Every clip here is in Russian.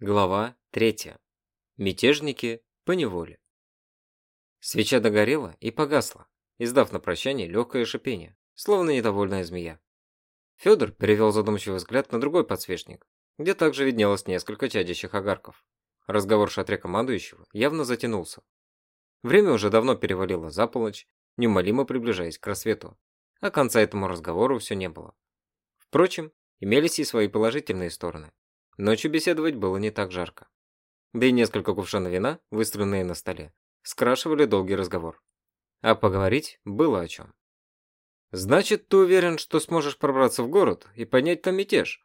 Глава 3. Мятежники по неволе. Свеча догорела и погасла, издав на прощание легкое шипение, словно недовольная змея. Федор перевел задумчивый взгляд на другой подсвечник, где также виднелось несколько чадящих огарков. Разговор шатре командующего явно затянулся. Время уже давно перевалило за полночь, неумолимо приближаясь к рассвету, а конца этому разговору все не было. Впрочем, имелись и свои положительные стороны. Ночью беседовать было не так жарко. Да и несколько кувшинов вина, выстроенные на столе, скрашивали долгий разговор. А поговорить было о чем. «Значит, ты уверен, что сможешь пробраться в город и поднять там мятеж?»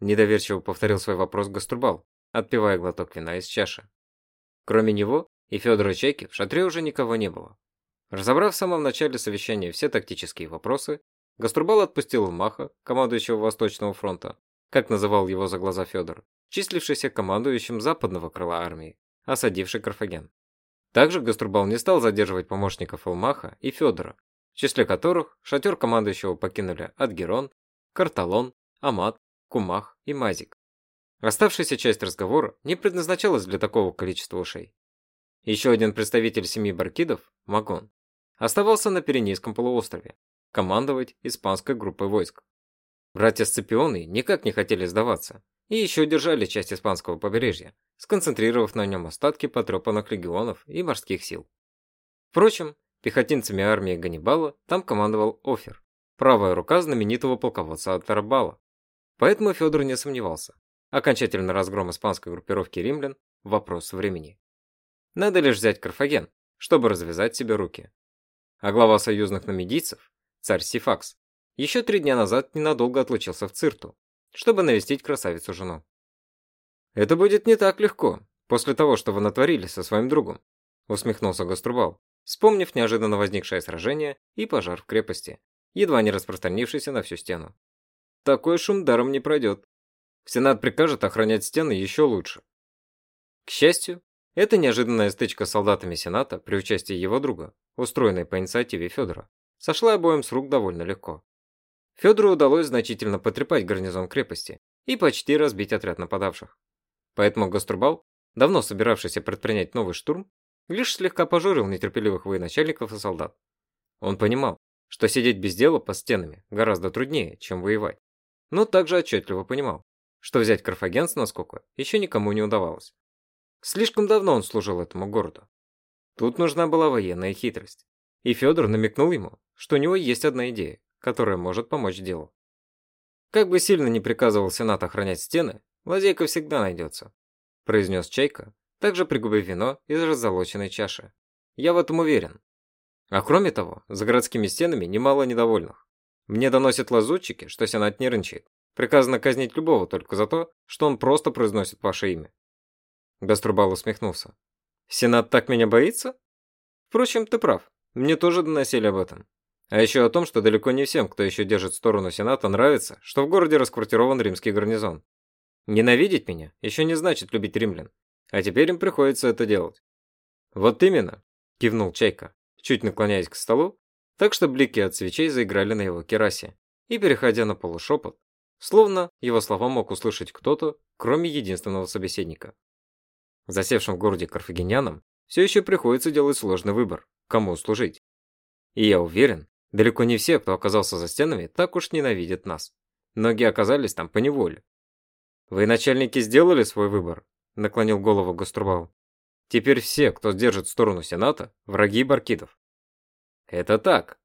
Недоверчиво повторил свой вопрос Гаструбал, отпивая глоток вина из чаши. Кроме него и Федора Чайки в шатре уже никого не было. Разобрав в самом начале совещания все тактические вопросы, Гаструбал отпустил Маха, командующего Восточного фронта, как называл его за глаза Федор, числившийся командующим западного крыла армии, осадивший Карфаген. Также Гаструбал не стал задерживать помощников Элмаха и Федора, в числе которых шатер командующего покинули Адгерон, Карталон, Амат, Кумах и Мазик. Оставшаяся часть разговора не предназначалась для такого количества ушей. Еще один представитель семьи Баркидов, Магон, оставался на Пиренейском полуострове, командовать испанской группой войск. Братья Сципионы никак не хотели сдаваться и еще держали часть испанского побережья, сконцентрировав на нем остатки потрепанных легионов и морских сил. Впрочем, пехотинцами армии Ганнибала там командовал Офер, правая рука знаменитого полководца Атарбала. Поэтому Федор не сомневался. Окончательный разгром испанской группировки римлян – вопрос времени. Надо лишь взять Карфаген, чтобы развязать себе руки. А глава союзных намедийцев, царь Сифакс, еще три дня назад ненадолго отлучился в Цирту, чтобы навестить красавицу-жену. «Это будет не так легко, после того, что вы натворили со своим другом», усмехнулся Гаструбал, вспомнив неожиданно возникшее сражение и пожар в крепости, едва не распространившийся на всю стену. «Такой шум даром не пройдет. Сенат прикажет охранять стены еще лучше». К счастью, эта неожиданная стычка с солдатами Сената при участии его друга, устроенной по инициативе Федора, сошла обоим с рук довольно легко. Федору удалось значительно потрепать гарнизон крепости и почти разбить отряд нападавших. Поэтому Гаструбал, давно собиравшийся предпринять новый штурм, лишь слегка пожурил нетерпеливых военачальников и солдат. Он понимал, что сидеть без дела по стенами гораздо труднее, чем воевать, но также отчетливо понимал, что взять Карфаген с наскока еще никому не удавалось. Слишком давно он служил этому городу. Тут нужна была военная хитрость. И Федор намекнул ему, что у него есть одна идея, которая может помочь делу. Как бы сильно не приказывал Сенат охранять стены, лазейка всегда найдется, произнес Чайка, также пригубив вино из раззолоченной чаши. Я в этом уверен. А кроме того, за городскими стенами немало недовольных. Мне доносят лазутчики, что Сенат нервничает. Приказано казнить любого только за то, что он просто произносит ваше имя. Гаструбал усмехнулся. Сенат так меня боится? Впрочем, ты прав. Мне тоже доносили об этом. А еще о том, что далеко не всем, кто еще держит сторону Сената, нравится, что в городе расквартирован римский гарнизон. Ненавидеть меня еще не значит любить римлян. А теперь им приходится это делать. Вот именно, кивнул Чайка, чуть наклоняясь к столу, так что блики от свечей заиграли на его керасе. И переходя на полушепот, словно его слова мог услышать кто-то, кроме единственного собеседника. Засевшим в городе карфагенянам все еще приходится делать сложный выбор, кому служить. И я уверен, Далеко не все, кто оказался за стенами, так уж ненавидят нас. Многие оказались там по неволе. Вы, начальники, сделали свой выбор, наклонил голову Гаструбал. Теперь все, кто держит сторону Сената, враги Баркидов. Это так.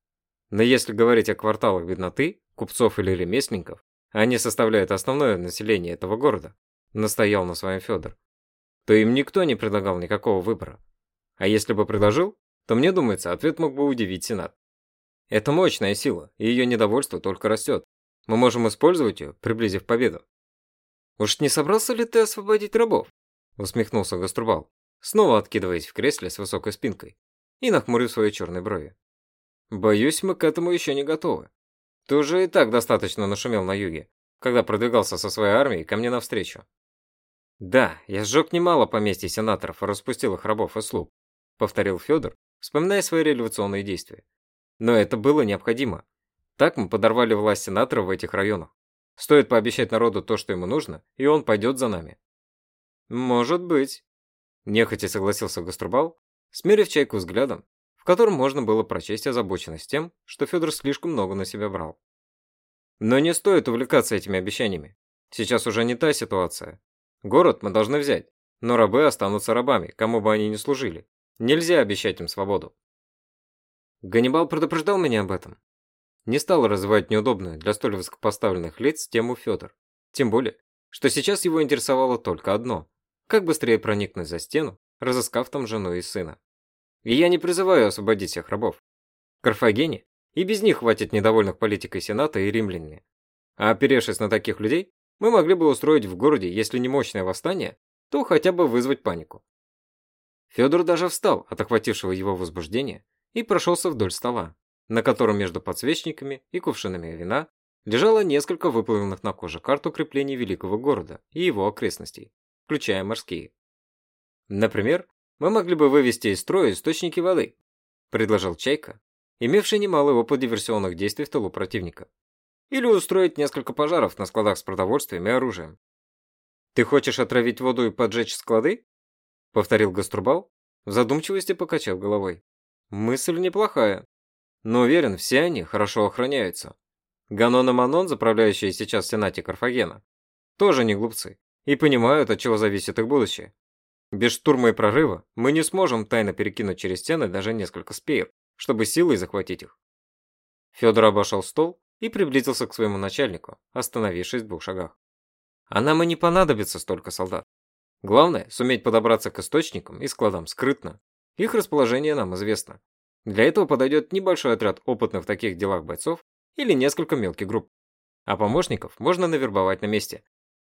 Но если говорить о кварталах бедноты, купцов или ремесленников, они составляют основное население этого города, настоял на своем Федор, то им никто не предлагал никакого выбора. А если бы предложил, то мне думается, ответ мог бы удивить Сенат. Это мощная сила, и ее недовольство только растет. Мы можем использовать ее, приблизив победу. «Уж не собрался ли ты освободить рабов?» усмехнулся Гаструбал, снова откидываясь в кресле с высокой спинкой и нахмурив свои черные брови. «Боюсь, мы к этому еще не готовы. Ты уже и так достаточно нашумел на юге, когда продвигался со своей армией ко мне навстречу. Да, я сжег немало поместий сенаторов и распустил их рабов и слуг, повторил Федор, вспоминая свои революционные действия. Но это было необходимо. Так мы подорвали власть сенатора в этих районах. Стоит пообещать народу то, что ему нужно, и он пойдет за нами. Может быть. Нехотя согласился Гаструбал, смерив чайку взглядом, в котором можно было прочесть озабоченность тем, что Федор слишком много на себя брал. Но не стоит увлекаться этими обещаниями. Сейчас уже не та ситуация. Город мы должны взять, но рабы останутся рабами, кому бы они ни служили. Нельзя обещать им свободу. Ганнибал предупреждал меня об этом. Не стал развивать неудобную для столь высокопоставленных лиц тему Федор. Тем более, что сейчас его интересовало только одно – как быстрее проникнуть за стену, разыскав там жену и сына. И я не призываю освободить всех рабов. Карфагене и без них хватит недовольных политикой Сената и римляне. А оперевшись на таких людей, мы могли бы устроить в городе, если не мощное восстание, то хотя бы вызвать панику. Федор даже встал от охватившего его возбуждения и прошелся вдоль стола, на котором между подсвечниками и кувшинами вина лежало несколько выплавленных на коже карт укреплений великого города и его окрестностей, включая морские. Например, мы могли бы вывести из строя источники воды, предложил Чайка, имевший немалый опыт диверсионных действий в тылу противника. Или устроить несколько пожаров на складах с продовольствием и оружием. «Ты хочешь отравить воду и поджечь склады?» Повторил Гаструбал, в задумчивости покачав головой. «Мысль неплохая, но уверен, все они хорошо охраняются. Ганон и Манон, заправляющие сейчас в Сенате Карфагена, тоже не глупцы и понимают, от чего зависит их будущее. Без штурма и прорыва мы не сможем тайно перекинуть через стены даже несколько спеев, чтобы силой захватить их. Федор обошел стол и приблизился к своему начальнику, остановившись в двух шагах. А нам и не понадобится столько солдат. Главное – суметь подобраться к источникам и складам скрытно. Их расположение нам известно. Для этого подойдет небольшой отряд опытных в таких делах бойцов или несколько мелких групп. А помощников можно навербовать на месте.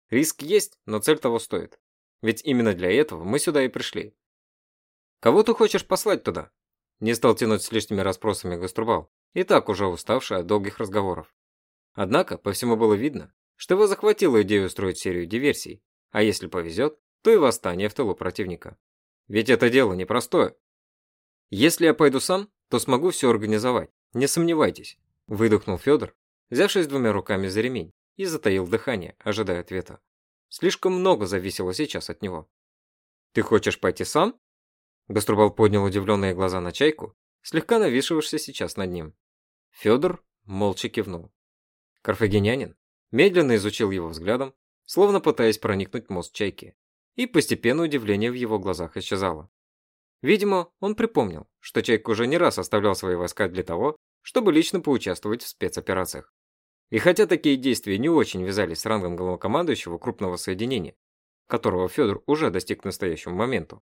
Риск есть, но цель того стоит. Ведь именно для этого мы сюда и пришли. Кого ты хочешь послать туда? Не стал тянуть с лишними расспросами Гаструбал, и так уже уставший от долгих разговоров. Однако, по всему было видно, что его захватила идея устроить серию диверсий, а если повезет, то и восстание в тылу противника. Ведь это дело непростое. Если я пойду сам, то смогу все организовать, не сомневайтесь, выдохнул Федор, взявшись двумя руками за ремень, и затаил дыхание, ожидая ответа. Слишком много зависело сейчас от него. «Ты хочешь пойти сам?» Гаструбал поднял удивленные глаза на чайку, слегка нависшегося сейчас над ним. Федор молча кивнул. Карфагенянин медленно изучил его взглядом, словно пытаясь проникнуть в мозг чайки, и постепенно удивление в его глазах исчезало. Видимо, он припомнил, что Чайка уже не раз оставлял свои войска для того, чтобы лично поучаствовать в спецоперациях. И хотя такие действия не очень вязались с рангом главнокомандующего крупного соединения, которого Федор уже достиг к настоящему моменту,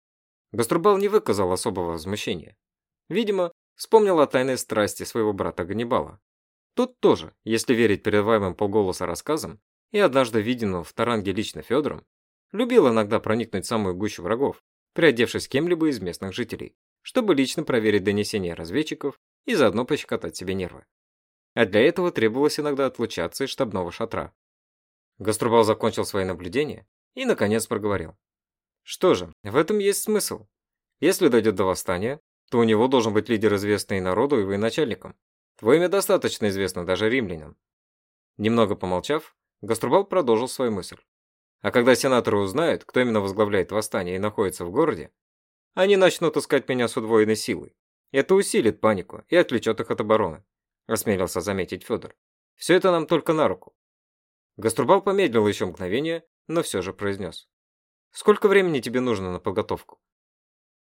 Гаструбал не выказал особого возмущения. Видимо, вспомнил о тайной страсти своего брата Ганнибала. Тот тоже, если верить передаваемым полголоса рассказам, и однажды виденного в Таранге лично Федором, любил иногда проникнуть в самую гущу врагов, приодевшись кем-либо из местных жителей, чтобы лично проверить донесения разведчиков и заодно пощекотать себе нервы. А для этого требовалось иногда отлучаться из штабного шатра. Гаструбал закончил свои наблюдения и, наконец, проговорил. Что же, в этом есть смысл. Если дойдет до восстания, то у него должен быть лидер, известный народу и военачальникам. Твое имя достаточно известно даже римлянам. Немного помолчав, Гаструбал продолжил свою мысль. А когда сенаторы узнают, кто именно возглавляет восстание и находится в городе, они начнут искать меня с удвоенной силой. Это усилит панику и отвлечет их от обороны, осмелился заметить Федор. Все это нам только на руку. Гаструбал помедлил еще мгновение, но все же произнес. Сколько времени тебе нужно на подготовку?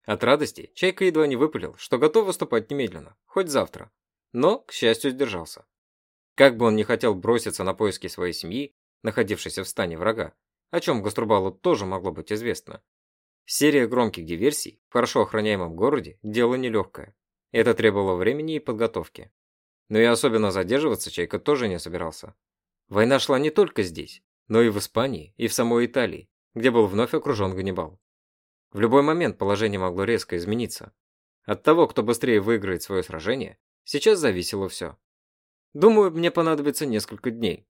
От радости Чайка едва не выпалил, что готов выступать немедленно, хоть завтра. Но, к счастью, сдержался. Как бы он не хотел броситься на поиски своей семьи, находившейся в стане врага, о чем Гаструбалу тоже могло быть известно. Серия громких диверсий в хорошо охраняемом городе – дело нелегкое. Это требовало времени и подготовки. Но и особенно задерживаться Чайка тоже не собирался. Война шла не только здесь, но и в Испании, и в самой Италии, где был вновь окружен Ганнибал. В любой момент положение могло резко измениться. От того, кто быстрее выиграет свое сражение, сейчас зависело все. Думаю, мне понадобится несколько дней.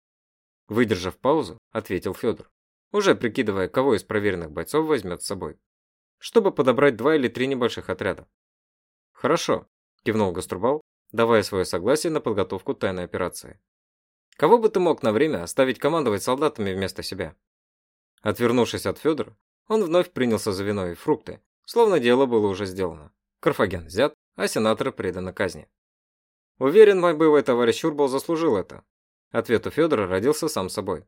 Выдержав паузу, ответил Федор, уже прикидывая, кого из проверенных бойцов возьмет с собой, чтобы подобрать два или три небольших отряда. Хорошо, кивнул Гаструбал, давая свое согласие на подготовку тайной операции. Кого бы ты мог на время оставить командовать солдатами вместо себя? Отвернувшись от Федора, он вновь принялся за вино и фрукты, словно дело было уже сделано. Карфаген взят, а сенатор предан казни. Уверен, мой боевой товарищ Урбал заслужил это. Ответ у Федора родился сам собой.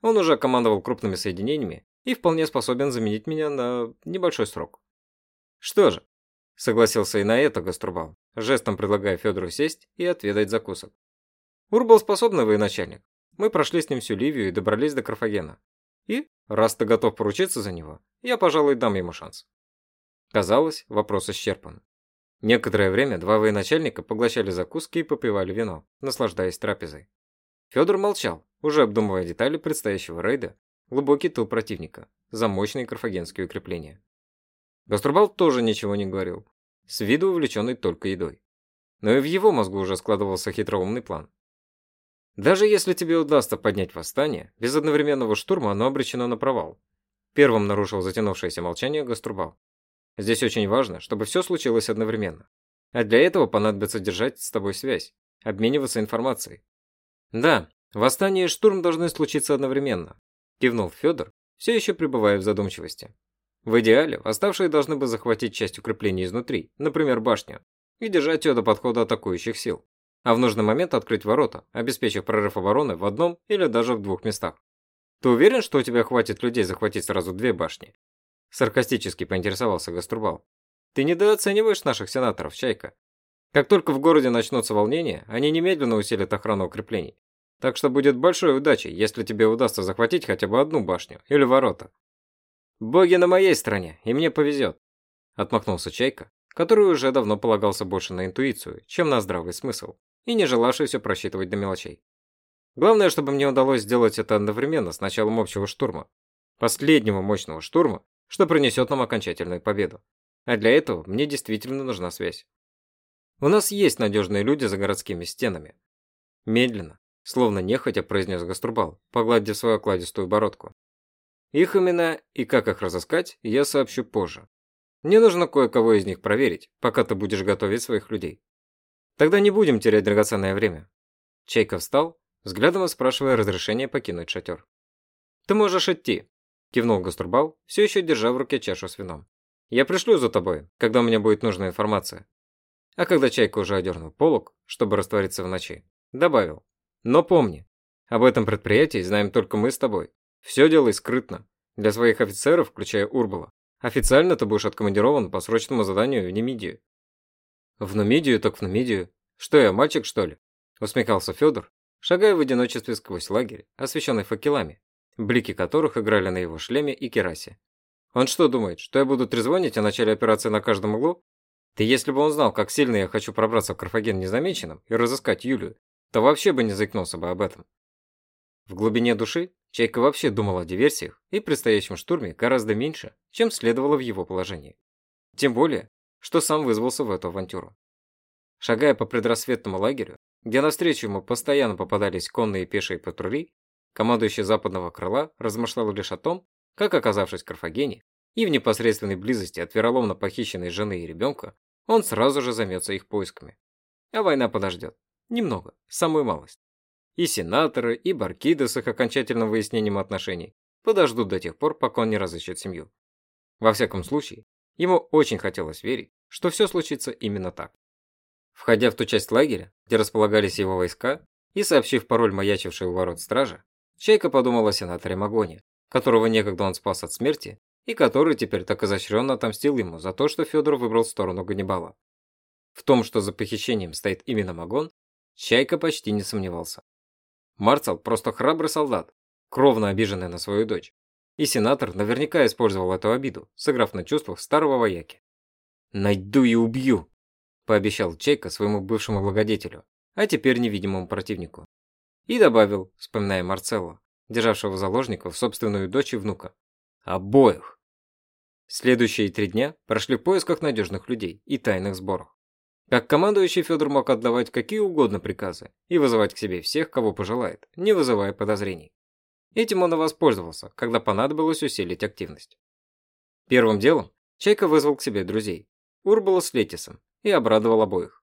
Он уже командовал крупными соединениями и вполне способен заменить меня на небольшой срок. Что же, согласился и на это Гаструбал, жестом предлагая Федору сесть и отведать закусок. Урбал способный военачальник. Мы прошли с ним всю Ливию и добрались до Карфагена. И, раз ты готов поручиться за него, я, пожалуй, дам ему шанс. Казалось, вопрос исчерпан. Некоторое время два военачальника поглощали закуски и попивали вино, наслаждаясь трапезой. Федор молчал, уже обдумывая детали предстоящего рейда, глубокий тыл противника, за мощные карфагенские укрепления. Гаструбал тоже ничего не говорил, с виду увлеченный только едой. Но и в его мозгу уже складывался хитроумный план. Даже если тебе удастся поднять восстание, без одновременного штурма оно обречено на провал. Первым нарушил затянувшееся молчание Гаструбал. Здесь очень важно, чтобы все случилось одновременно. А для этого понадобится держать с тобой связь, обмениваться информацией. Да, восстание и штурм должны случиться одновременно, кивнул Федор, все еще пребывая в задумчивости. В идеале, восставшие должны бы захватить часть укреплений изнутри, например, башню, и держать ее до подхода атакующих сил. А в нужный момент открыть ворота, обеспечив прорыв обороны в одном или даже в двух местах. Ты уверен, что у тебя хватит людей захватить сразу две башни? Саркастически поинтересовался Гаструбал. Ты недооцениваешь наших сенаторов, Чайка. Как только в городе начнутся волнения, они немедленно усилят охрану укреплений. Так что будет большой удачей, если тебе удастся захватить хотя бы одну башню или ворота. Боги на моей стороне, и мне повезет. Отмахнулся Чайка, который уже давно полагался больше на интуицию, чем на здравый смысл, и не желавший все просчитывать до мелочей. Главное, чтобы мне удалось сделать это одновременно с началом общего штурма. Последнего мощного штурма, что принесет нам окончательную победу. А для этого мне действительно нужна связь. У нас есть надежные люди за городскими стенами. Медленно, словно нехотя произнес Гаструбал, погладив свою окладистую бородку. Их имена и как их разыскать, я сообщу позже. Мне нужно кое-кого из них проверить, пока ты будешь готовить своих людей. Тогда не будем терять драгоценное время. Чайка встал, взглядом спрашивая разрешения покинуть шатер. Ты можешь идти, кивнул Гаструбал, все еще держа в руке чашу с вином. Я пришлю за тобой, когда у меня будет нужная информация. А когда Чайка уже одернул полог, чтобы раствориться в ночи, добавил. Но помни, об этом предприятии знаем только мы с тобой. Все делай скрытно. Для своих офицеров, включая Урбала. Официально ты будешь откомандирован по срочному заданию в Немидию. В Нумидию так в Нумидию. Что я, мальчик, что ли? Усмехался Федор, шагая в одиночестве сквозь лагерь, освещенный факелами, блики которых играли на его шлеме и керасе. Он что думает, что я буду трезвонить о начале операции на каждом углу? Ты если бы он знал, как сильно я хочу пробраться в Карфаген незамеченным и разыскать Юлию, то вообще бы не заикнулся бы об этом. В глубине души Чайка вообще думал о диверсиях и предстоящем штурме гораздо меньше, чем следовало в его положении. Тем более, что сам вызвался в эту авантюру. Шагая по предрассветному лагерю, где навстречу ему постоянно попадались конные и пешие патрули, Командующий западного крыла размышлял лишь о том, как, оказавшись в Карфагене и в непосредственной близости от вероломно похищенной жены и ребенка, он сразу же займется их поисками. А война подождет. Немного, самую малость. И сенаторы, и баркиды с их окончательным выяснением отношений подождут до тех пор, пока он не разыщет семью. Во всяком случае, ему очень хотелось верить, что все случится именно так. Входя в ту часть лагеря, где располагались его войска, и сообщив пароль маячившей у ворот стража, Чайка подумал о сенаторе Магоне, которого некогда он спас от смерти, и который теперь так изощренно отомстил ему за то, что Федор выбрал сторону Ганнибала. В том, что за похищением стоит именно Магон, Чайка почти не сомневался. Марцал просто храбрый солдат, кровно обиженный на свою дочь. И сенатор наверняка использовал эту обиду, сыграв на чувствах старого вояки. «Найду и убью», – пообещал Чайка своему бывшему благодетелю, а теперь невидимому противнику. И добавил, вспоминая Марцелло, державшего заложников собственную дочь и внука. Обоих. Следующие три дня прошли в поисках надежных людей и тайных сборах. Как командующий Федор мог отдавать какие угодно приказы и вызывать к себе всех, кого пожелает, не вызывая подозрений. Этим он и воспользовался, когда понадобилось усилить активность. Первым делом Чайка вызвал к себе друзей, Урбала с Летисом, и обрадовал обоих.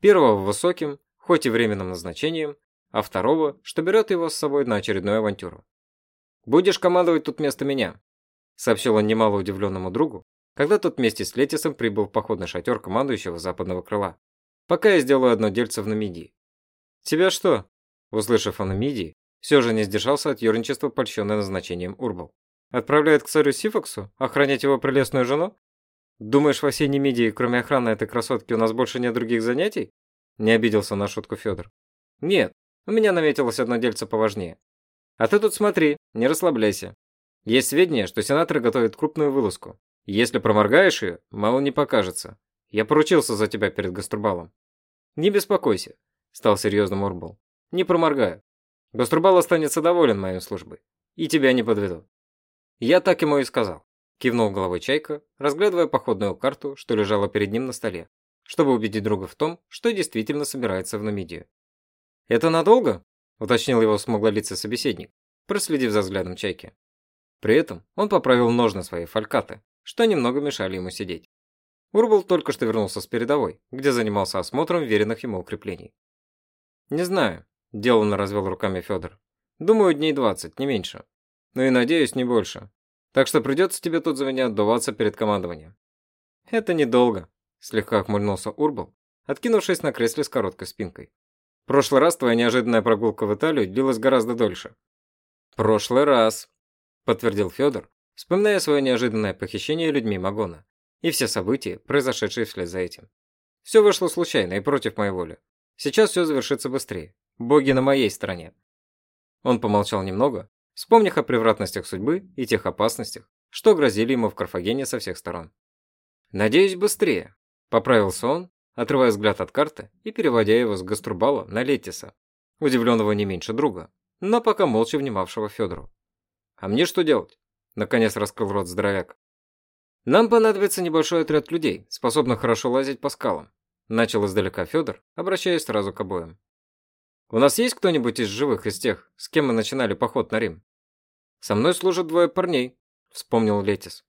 Первого высоким, хоть и временным назначением, а второго, что берет его с собой на очередную авантюру. «Будешь командовать тут вместо меня». сообщил он немало удивленному другу, когда тот вместе с Летисом прибыл в походный шатер командующего западного крыла. Пока я сделаю одно дельце в Намидии. «Тебя что?» Услышав о Намидии, все же не сдержался от юрничества, польщенное назначением Урбал. «Отправляет к царю Сифаксу охранять его прелестную жену? Думаешь, в осенней Мидии, кроме охраны этой красотки, у нас больше нет других занятий?» Не обиделся на шутку Федор. «Нет, у меня наметилось одно дельце поважнее. А ты тут смотри, не расслабляйся. Есть сведения, что сенаторы готовят крупную вылазку. Если проморгаешь ее, мало не покажется. Я поручился за тебя перед Гаструбалом. Не беспокойся, стал серьезным Орбал. Не проморгаю. Гаструбал останется доволен моей службой. И тебя не подведу. Я так ему и сказал. Кивнул головой Чайка, разглядывая походную карту, что лежала перед ним на столе, чтобы убедить друга в том, что действительно собирается в Намидию. «Это надолго?» – уточнил его смуглолицый собеседник, проследив за взглядом Чайки. При этом он поправил ножны своей фалькаты, что немного мешали ему сидеть. Урбал только что вернулся с передовой, где занимался осмотром веренных ему укреплений. «Не знаю», – деланно развел руками Федор. «Думаю, дней двадцать, не меньше. Ну и надеюсь, не больше. Так что придется тебе тут за меня отдуваться перед командованием». «Это недолго», – слегка охмыльнулся Урбал, откинувшись на кресле с короткой спинкой. «Прошлый раз твоя неожиданная прогулка в Италию длилась гораздо дольше». «Прошлый раз», – подтвердил Федор, вспоминая свое неожиданное похищение людьми Магона и все события, произошедшие вслед за этим. Все вышло случайно и против моей воли. Сейчас все завершится быстрее. Боги на моей стороне. Он помолчал немного, вспомнив о превратностях судьбы и тех опасностях, что грозили ему в Карфагене со всех сторон. «Надеюсь, быстрее», – поправился он, отрывая взгляд от карты и переводя его с Гаструбала на Летиса, удивленного не меньше друга, но пока молча внимавшего Федору. «А мне что делать?» Наконец раскрыл рот здоровяк. «Нам понадобится небольшой отряд людей, способных хорошо лазить по скалам», начал издалека Федор, обращаясь сразу к обоим. «У нас есть кто-нибудь из живых, из тех, с кем мы начинали поход на Рим?» «Со мной служат двое парней», вспомнил Летис.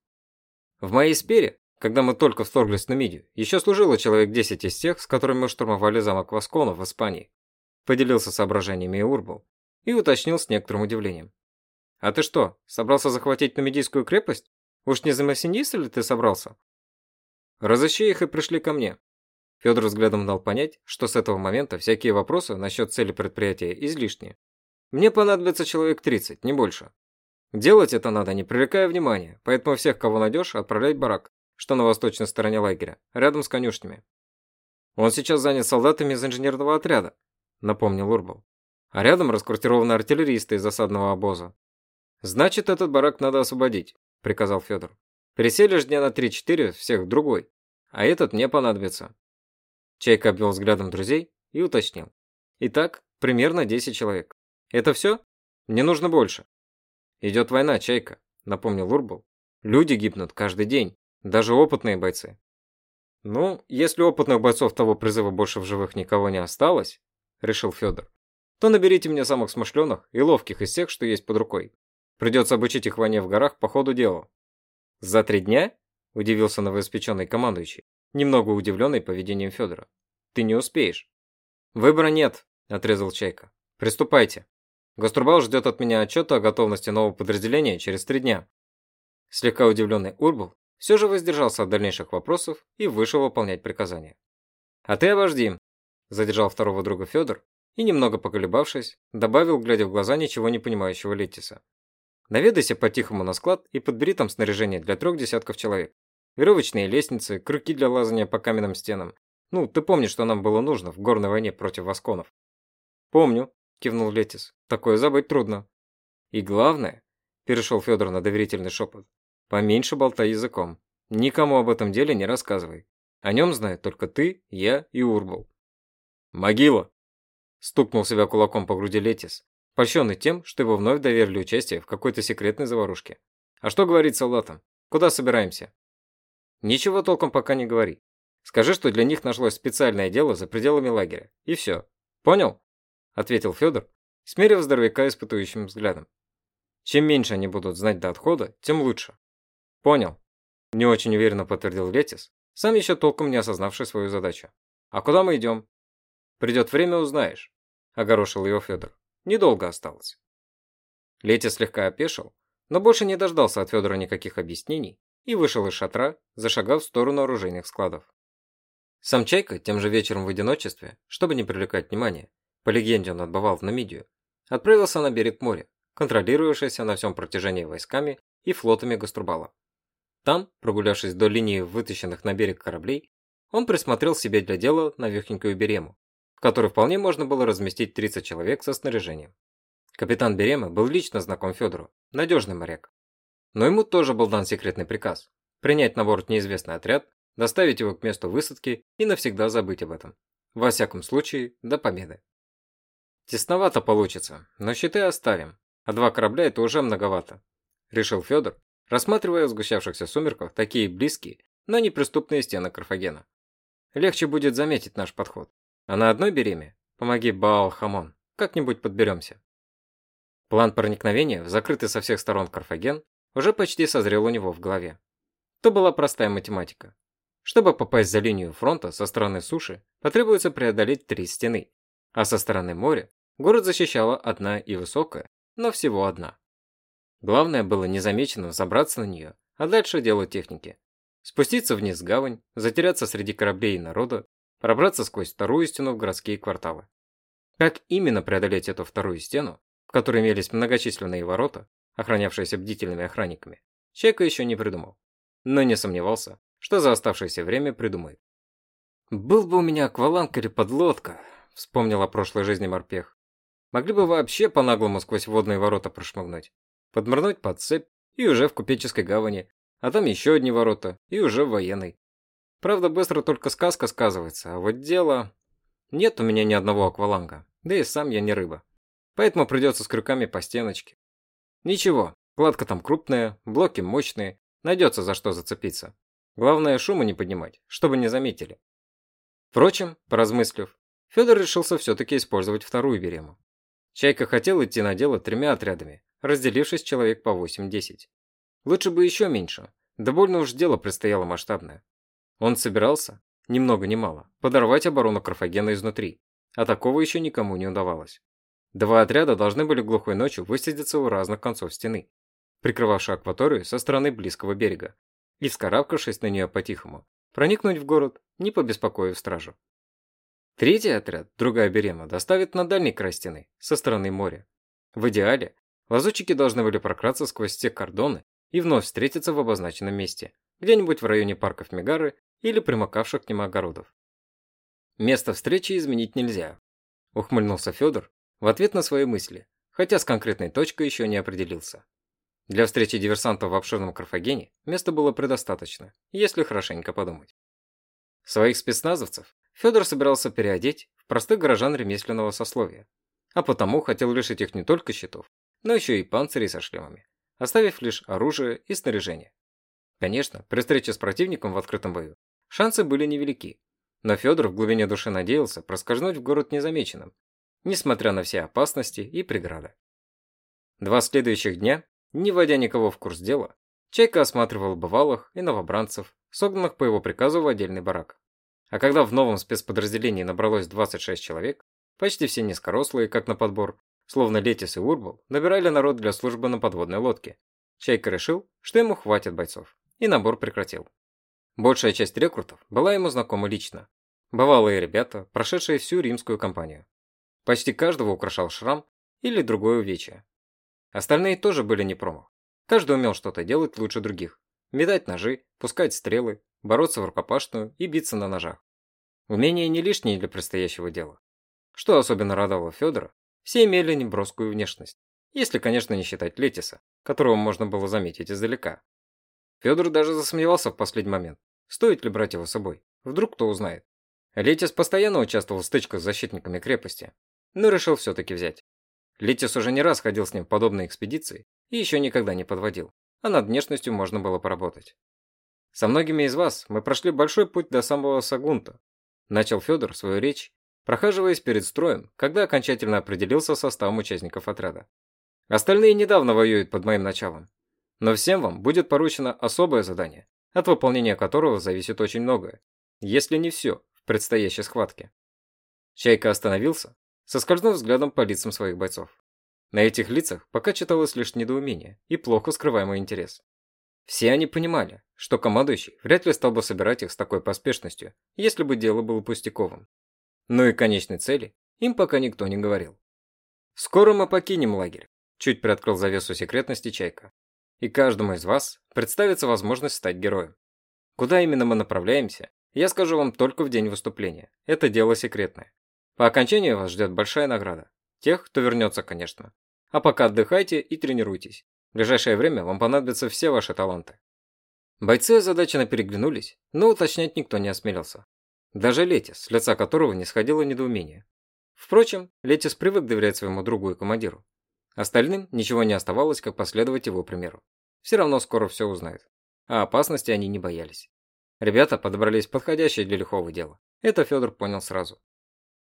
«В моей спере, когда мы только вторглись на Мидию, еще служило человек десять из тех, с которыми мы штурмовали замок Васкона в Испании», поделился соображениями Урбал и уточнил с некоторым удивлением. «А ты что, собрался захватить Намедийскую крепость? Уж не за Массиниса ли ты собрался?» «Разыщи их и пришли ко мне». Федор взглядом дал понять, что с этого момента всякие вопросы насчет цели предприятия излишни. «Мне понадобится человек 30, не больше. Делать это надо, не привлекая внимания, поэтому всех, кого найдешь, отправляй в барак, что на восточной стороне лагеря, рядом с конюшнями. Он сейчас занят солдатами из инженерного отряда», напомнил Урбал. «А рядом расквартированы артиллеристы из засадного обоза. «Значит, этот барак надо освободить», – приказал Федор. «Переселишь дня на три-четыре всех в другой, а этот мне понадобится». Чайка обвел взглядом друзей и уточнил. «Итак, примерно 10 человек. Это все? Мне нужно больше». «Идет война, Чайка», – напомнил Урбал. «Люди гибнут каждый день, даже опытные бойцы». «Ну, если опытных бойцов того призыва больше в живых никого не осталось», – решил Федор, то наберите мне самых смышленых и ловких из тех, что есть под рукой. Придется обучить их войне в горах по ходу дела. За три дня? Удивился новоиспеченный командующий, немного удивленный поведением Федора. Ты не успеешь. Выбора нет, отрезал Чайка. Приступайте. Гаструбал ждет от меня отчета о готовности нового подразделения через три дня. Слегка удивленный Урбал все же воздержался от дальнейших вопросов и вышел выполнять приказания. «А ты обожди», – задержал второго друга Федор и, немного поколебавшись, добавил, глядя в глаза ничего не понимающего Летиса. Наведайся по-тихому на склад и подбери там снаряжение для трех десятков человек. Веревочные лестницы, крюки для лазания по каменным стенам. Ну, ты помнишь, что нам было нужно в горной войне против восконов? Помню, кивнул Летис. Такое забыть трудно. И главное, перешел Федор на доверительный шепот, поменьше болтай языком. Никому об этом деле не рассказывай. О нем знают только ты, я и Урбал. Могила! Стукнул себя кулаком по груди Летис, польщенный тем, что его вновь доверили участие в какой-то секретной заварушке. А что говорить солдатам? Куда собираемся? Ничего толком пока не говори. Скажи, что для них нашлось специальное дело за пределами лагеря. И все. Понял? Ответил Федор, смерив здоровяка испытующим взглядом. Чем меньше они будут знать до отхода, тем лучше. Понял. Не очень уверенно подтвердил Летис, сам еще толком не осознавший свою задачу. А куда мы идем? Придет время, узнаешь. Огорошил его Федор. Недолго осталось. Летя слегка опешил, но больше не дождался от Федора никаких объяснений и вышел из шатра, зашагав в сторону оружейных складов. Сам Чайка тем же вечером в одиночестве, чтобы не привлекать внимания, по легенде он отбывал в Намидию, отправился на берег моря, контролирующийся на всем протяжении войсками и флотами Гаструбала. Там, прогулявшись до линии вытащенных на берег кораблей, он присмотрел себе для дела навехенькую берему, которой вполне можно было разместить 30 человек со снаряжением. Капитан Берема был лично знаком Федору, надежный моряк. Но ему тоже был дан секретный приказ – принять на борт неизвестный отряд, доставить его к месту высадки и навсегда забыть об этом. Во всяком случае, до победы. Тесновато получится, но щиты оставим, а два корабля это уже многовато, решил Федор, рассматривая в сгущавшихся сумерках такие близкие, но неприступные стены Карфагена. Легче будет заметить наш подход. А на одной береме помоги Баал-Хамон, как-нибудь подберемся. План проникновения в закрытый со всех сторон Карфаген уже почти созрел у него в голове. То была простая математика. Чтобы попасть за линию фронта со стороны суши, потребуется преодолеть три стены, а со стороны моря город защищала одна и высокая, но всего одна. Главное было незамеченно забраться на нее, а дальше дело техники. Спуститься вниз в гавань, затеряться среди кораблей и народа, пробраться сквозь вторую стену в городские кварталы. Как именно преодолеть эту вторую стену, в которой имелись многочисленные ворота, охранявшиеся бдительными охранниками, Чайка еще не придумал. Но не сомневался, что за оставшееся время придумает. «Был бы у меня акваланг или подлодка», — вспомнил о прошлой жизни морпех. «Могли бы вообще по-наглому сквозь водные ворота прошмыгнуть, подмырнуть под цепь и уже в купеческой гавани, а там еще одни ворота, и уже в военной. Правда, быстро только сказка сказывается, а вот дело... Нет у меня ни одного акваланга, да и сам я не рыба. Поэтому придется с крюками по стеночке. Ничего, кладка там крупная, блоки мощные, найдется за что зацепиться. Главное, шума не поднимать, чтобы не заметили. Впрочем, поразмыслив, Федор решился все-таки использовать вторую берему. Чайка хотел идти на дело тремя отрядами, разделившись человек по 8-10. Лучше бы еще меньше, да больно уж дело предстояло масштабное. Он собирался, ни много ни мало, подорвать оборону Карфагена изнутри, а такого еще никому не удавалось. Два отряда должны были глухой ночью высадиться у разных концов стены, прикрывавшей акваторию со стороны близкого берега, и, вскарабкавшись на нее по-тихому, проникнуть в город, не побеспокоив стражу. Третий отряд, другая берема, доставит на дальний край стены, со стороны моря. В идеале, лазутчики должны были прократься сквозь те кордоны и вновь встретиться в обозначенном месте, где-нибудь в районе парков Мегары или примыкавших к ним огородов. Место встречи изменить нельзя, ухмыльнулся Федор в ответ на свои мысли, хотя с конкретной точкой еще не определился. Для встречи диверсантов в обширном Карфагене места было предостаточно, если хорошенько подумать. Своих спецназовцев Федор собирался переодеть в простых горожан ремесленного сословия, а потому хотел лишить их не только щитов, но еще и панцирей со шлемами оставив лишь оружие и снаряжение. Конечно, при встрече с противником в открытом бою шансы были невелики, но Федор в глубине души надеялся проскользнуть в город незамеченным, несмотря на все опасности и преграды. Два следующих дня, не вводя никого в курс дела, Чайка осматривал бывалых и новобранцев, согнанных по его приказу в отдельный барак. А когда в новом спецподразделении набралось 26 человек, почти все низкорослые, как на подбор, Словно Летис и Урбал набирали народ для службы на подводной лодке. Чайка решил, что ему хватит бойцов, и набор прекратил. Большая часть рекрутов была ему знакома лично. Бывалые ребята, прошедшие всю римскую кампанию. Почти каждого украшал шрам или другое увечье. Остальные тоже были не промах. Каждый умел что-то делать лучше других. Метать ножи, пускать стрелы, бороться в рукопашную и биться на ножах. Умения не лишние для предстоящего дела. Что особенно радовало Федора, все имели неброскую внешность, если, конечно, не считать Летиса, которого можно было заметить издалека. Федор даже засомневался в последний момент, стоит ли брать его с собой, вдруг кто узнает. Летис постоянно участвовал в стычках с защитниками крепости, но решил все-таки взять. Летис уже не раз ходил с ним в подобные экспедиции и еще никогда не подводил, а над внешностью можно было поработать. Со многими из вас мы прошли большой путь до самого Сагунта. Начал Федор свою речь прохаживаясь перед строем, когда окончательно определился составом участников отряда. Остальные недавно воюют под моим началом. Но всем вам будет поручено особое задание, от выполнения которого зависит очень многое, если не все, в предстоящей схватке. Чайка остановился, соскользнув взглядом по лицам своих бойцов. На этих лицах пока читалось лишь недоумение и плохо скрываемый интерес. Все они понимали, что командующий вряд ли стал бы собирать их с такой поспешностью, если бы дело было пустяковым. Но и конечной цели им пока никто не говорил. «Скоро мы покинем лагерь», – чуть приоткрыл завесу секретности Чайка. «И каждому из вас представится возможность стать героем. Куда именно мы направляемся, я скажу вам только в день выступления. Это дело секретное. По окончании вас ждет большая награда. Тех, кто вернется, конечно. А пока отдыхайте и тренируйтесь. В ближайшее время вам понадобятся все ваши таланты. Бойцы озадаченно переглянулись, но уточнять никто не осмелился. Даже Летис, с лица которого не сходило недоумение. Впрочем, Летис привык доверять своему другу и командиру. Остальным ничего не оставалось, как последовать его примеру. Все равно скоро все узнают. А опасности они не боялись. Ребята подобрались подходящие для лихого дела. Это Федор понял сразу.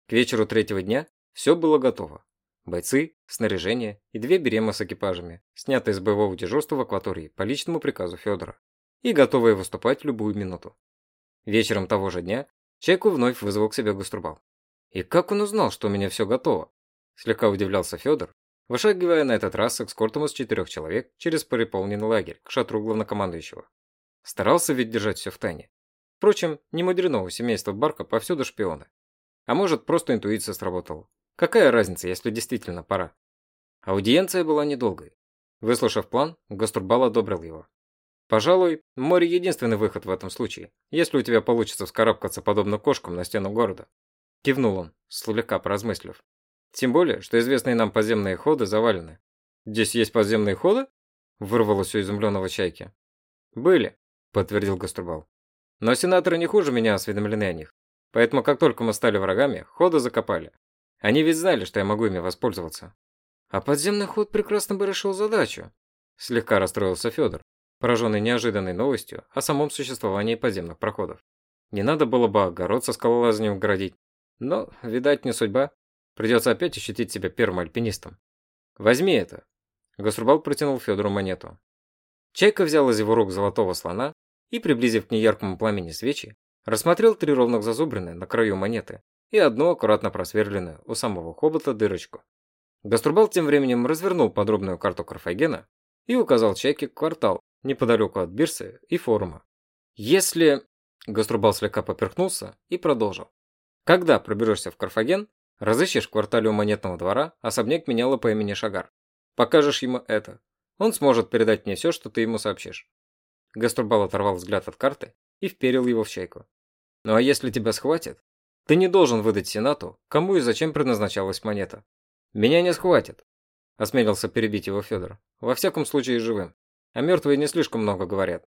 К вечеру третьего дня все было готово. Бойцы, снаряжение и две беремы с экипажами, снятые с боевого дежурства в акватории по личному приказу Федора, и готовые выступать в любую минуту. Вечером того же дня Чайку вновь вызвал к себе Гаструбал. И как он узнал, что у меня все готово? Слегка удивлялся Федор, вышагивая на этот раз с экскортом из четырех человек через переполненный лагерь к шатру главнокомандующего. Старался ведь держать все в тайне. Впрочем, не мудрено у семейства Барка повсюду шпионы. А может, просто интуиция сработала. Какая разница, если действительно пора? Аудиенция была недолгой. Выслушав план, Гастурбал одобрил его. Пожалуй, море единственный выход в этом случае, если у тебя получится вскарабкаться подобно кошкам на стену города. Кивнул он, слегка поразмыслив. Тем более, что известные нам подземные ходы завалены. Здесь есть подземные ходы? Вырвалось у изумленного чайки. Были, подтвердил Гастурбал. Но сенаторы не хуже меня осведомлены о них. Поэтому как только мы стали врагами, ходы закопали. Они ведь знали, что я могу ими воспользоваться. А подземный ход прекрасно бы решил задачу. Слегка расстроился Федор, пораженный неожиданной новостью о самом существовании подземных проходов. Не надо было бы огород со скалолазанием городить. Но, видать, не судьба. Придется опять ощутить себя первым альпинистом. Возьми это. Гасрубал протянул Федору монету. Чайка взял из его рук золотого слона и, приблизив к неяркому пламени свечи, Рассмотрел три ровных зазубрины на краю монеты и одну аккуратно просверленную у самого хобота дырочку. Гаструбал тем временем развернул подробную карту Карфагена и указал чеки квартал неподалеку от Бирсы и форума. Если... Гаструбал слегка поперхнулся и продолжил. Когда проберешься в Карфаген, разыщешь в квартале у монетного двора особняк меняла по имени Шагар. Покажешь ему это. Он сможет передать мне все, что ты ему сообщишь. Гаструбал оторвал взгляд от карты и вперил его в чайку. Ну а если тебя схватят, ты не должен выдать Сенату, кому и зачем предназначалась монета. Меня не схватят, осмелился перебить его Федор. Во всяком случае живым. А мертвые не слишком много говорят.